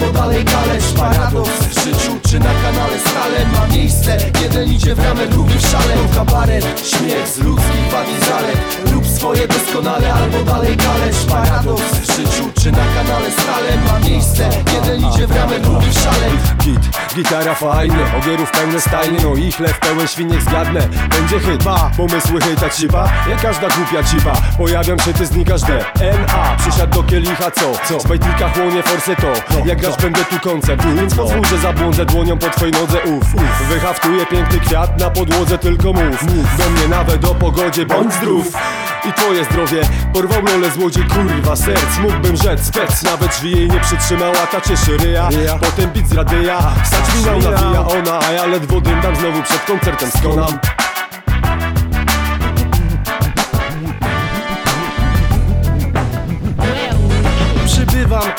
bo dalej kalec Paradoks w życiu czy na kanale stale ma miejsce. Jeden idzie w ramę, drugi w szale. To kabaret, śmiech z ludzkich wad i zalet. Lub swoje doskonale albo dalej kalec Paradoks na kanale stale Ma miejsce, jeden idzie w ramę, drugi w szale. Git, gitara fajnie, ogierów pełne stajnie. No i chleb pełen świniek zgadnę. Będzie ma pomysły chyta cipa Jak każda głupia cipa Pojawiam się, ty znikasz D N.A. Przysiadł do kielicha, co? Co? Z bajtlika chłonie forsę to. Jak grasz będę tu koncert. Więc pozwól, że zabłądzę dłonią po twojej nodze. Uf, uf. Wyhaftuję piękny kwiat na podłodze Tylko mów, mów. Do mnie nawet o pogodzie Bądź zdrów i twoje zdrowie Porwał lole złodziej, kurwa serc. Mógłbym rzec, spec, nawet drzwi jej nie przytrzymała. Ta cieszy ryja, potem bit z radyja. Wstać minął, nawija ona A ja ledwo dym znowu przed koncertem skonam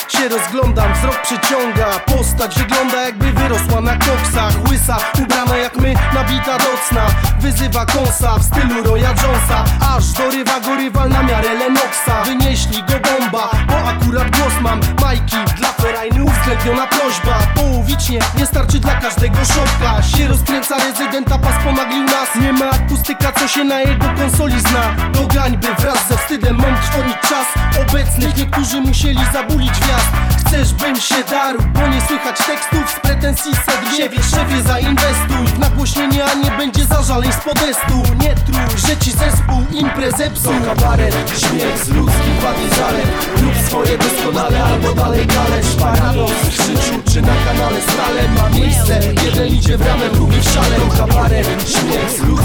się rozglądam, wzrok przyciąga. Postać wygląda jakby wyrosła na koksach. Łysa, ubrana jak my, nabita docna Wyzywa kąsa w stylu Roya Jonesa. Aż dorywa go rywal na miarę Lenoxa Wynieśli go bomba, bo akurat głos mam. Majki, dla ferajny uwzględniona prośba. Połowicznie, nie starczy dla każdego szoka. Się rozkręca rezydenta, pas pomaglił nas. Nie ma akustyka, co się na jego konsoli zna. Do gańby wraz ze wstydem mam trwonić czas Obecnych. Niektórzy musieli zabulić wjazd. Chcesz bym się darł, bo nie słychać tekstów Z pretensji sedr siebie, szefie zainwestuj W nagłośnienie, a nie będzie zażaleń z podestu. Nie trój, że ci zespół imprezę psuł Kabaret, śmiech z ludzkich wad i zalet Rób swoje doskonale albo dalej kalecz Paradoks w życiu czy na kanale stale ma miejsce Jeden idzie w ramę, drugi w szale. Kabaret, śmiech z ludzkich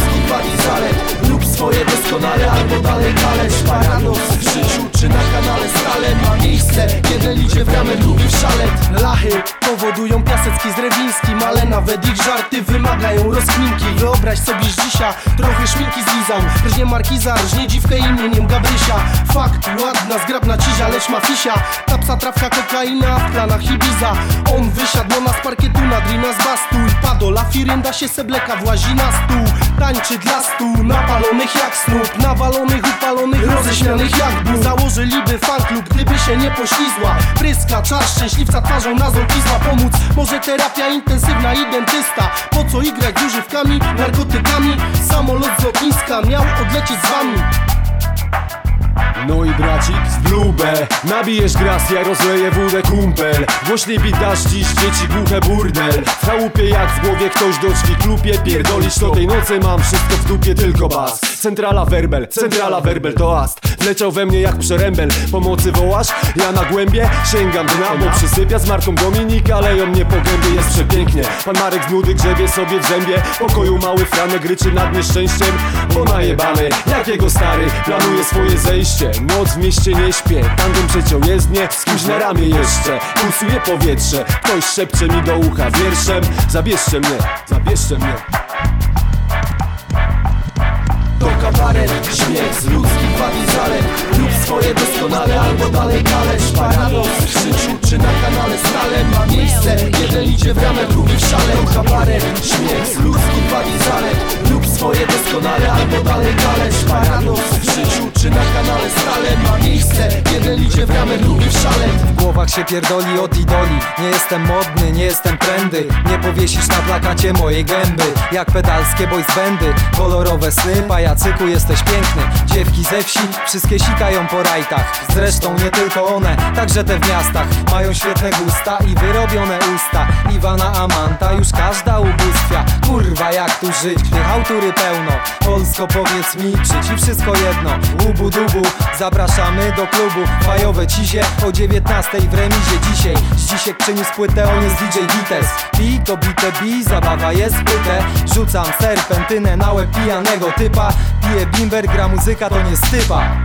powodują Piasecki z Rewińskim Ale nawet ich żarty wymagają rozkminki. Wyobraź sobie, że dzisiaj trochę szminki zlizał. Rżnie markiza, rżnie dziwkę imieniem Gabrysia. Fakt, ładna, zgrabna cizia, lecz ma fisia. Ta psa trawka, kokaina, w planach Ibiza. On wysiadł ona z parkietu na drina z bastu. I padola firynda się sebleka włazi na stół. Tańczy dla stu, napalonych jak snup Nawalonych, upalonych, roześmianych jak ból Założyliby fanklub, gdyby się nie poślizła. Pryska, czas szczęśliwca twarzą na zolkizma Pomóc. Może terapia intensywna i dentysta Po co igrać z używkami, narkotykami? Samolot z lotniska miał odlecieć z wami. No i bracik z blubę. Nabijesz gras, ja rozleję wódę kumpel. Głośniej bitasz dziś, dzieci głuche burdel. W chałupie jak w głowie ktoś do drzwi klupie. Pierdolisz to tej nocy mam wszystko w dupie, tylko bas Centrala werbel, centrala werbel to ast. Wleciał we mnie jak przerębel. Pomocy wołasz? Ja na głębie sięgam dna Bo przysypia z Marką Dominika Leją mnie po gębie, jest przepięknie. Pan Marek z nudy grzebie sobie w zębie. Pokoju mały Franek ryczy nad nieszczęściem. Bo najebany, jak jego stary Planuje swoje zejście. Noc w mieście nie śpię Tandem przeciął jezdnie, skóź na ramię jeszcze Pulsuje powietrze, ktoś szepcze mi do ucha wierszem. Zabierzcie mnie, zabierzcie mnie kabaret, śmiech z ludzkich wad Głowach się pierdoli od idoli. Nie jestem modny, nie jestem trendy. Nie powiesisz na plakacie mojej gęby. Jak pedalskie boys bandy Kolorowe sny, pajacyku jesteś piękny. Dziewki ze wsi, wszystkie sikają po rajtach. Zresztą nie tylko one, także te w miastach. Mają świetne gusta i wyrobione usta. Iwana Amanta, już każda tu żyć, gdy hałtury pełno. Polsko powiedz mi, czy ci wszystko jedno? Łubu dubu, zapraszamy do klubu. Fajowe cizie o 19 w remizie dzisiaj. Zdzisiek przyniósł płytę, on jest DJ Gites Pi to bite bi, zabawa jest pyte Rzucam serpentynę na łeb pijanego typa. Piję bimber, gra muzyka to nie stypa